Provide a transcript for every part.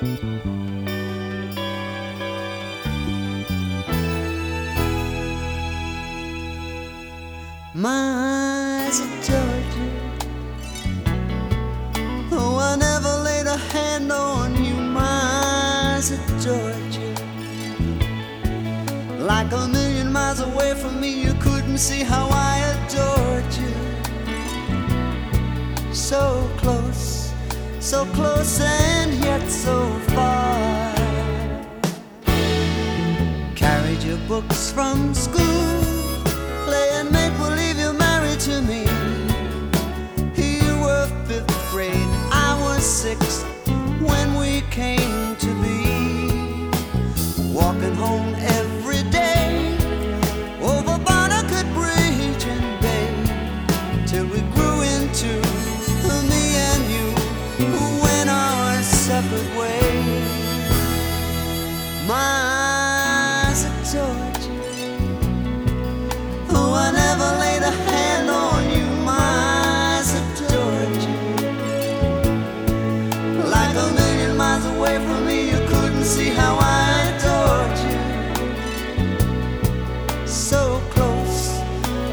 My eyes you, though I never laid a hand on you, my eyes you. Like a million miles away from me, you couldn't see how I adored you. So close so close and yet so far. Carried your books from school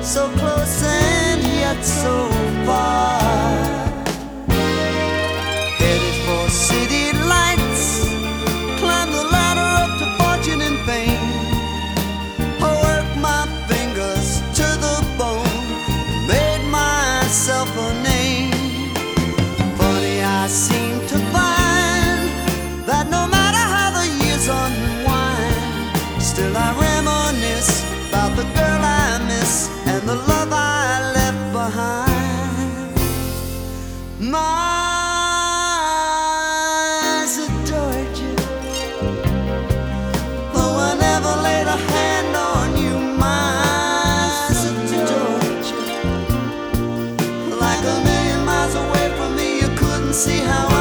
so close and yet so far. see how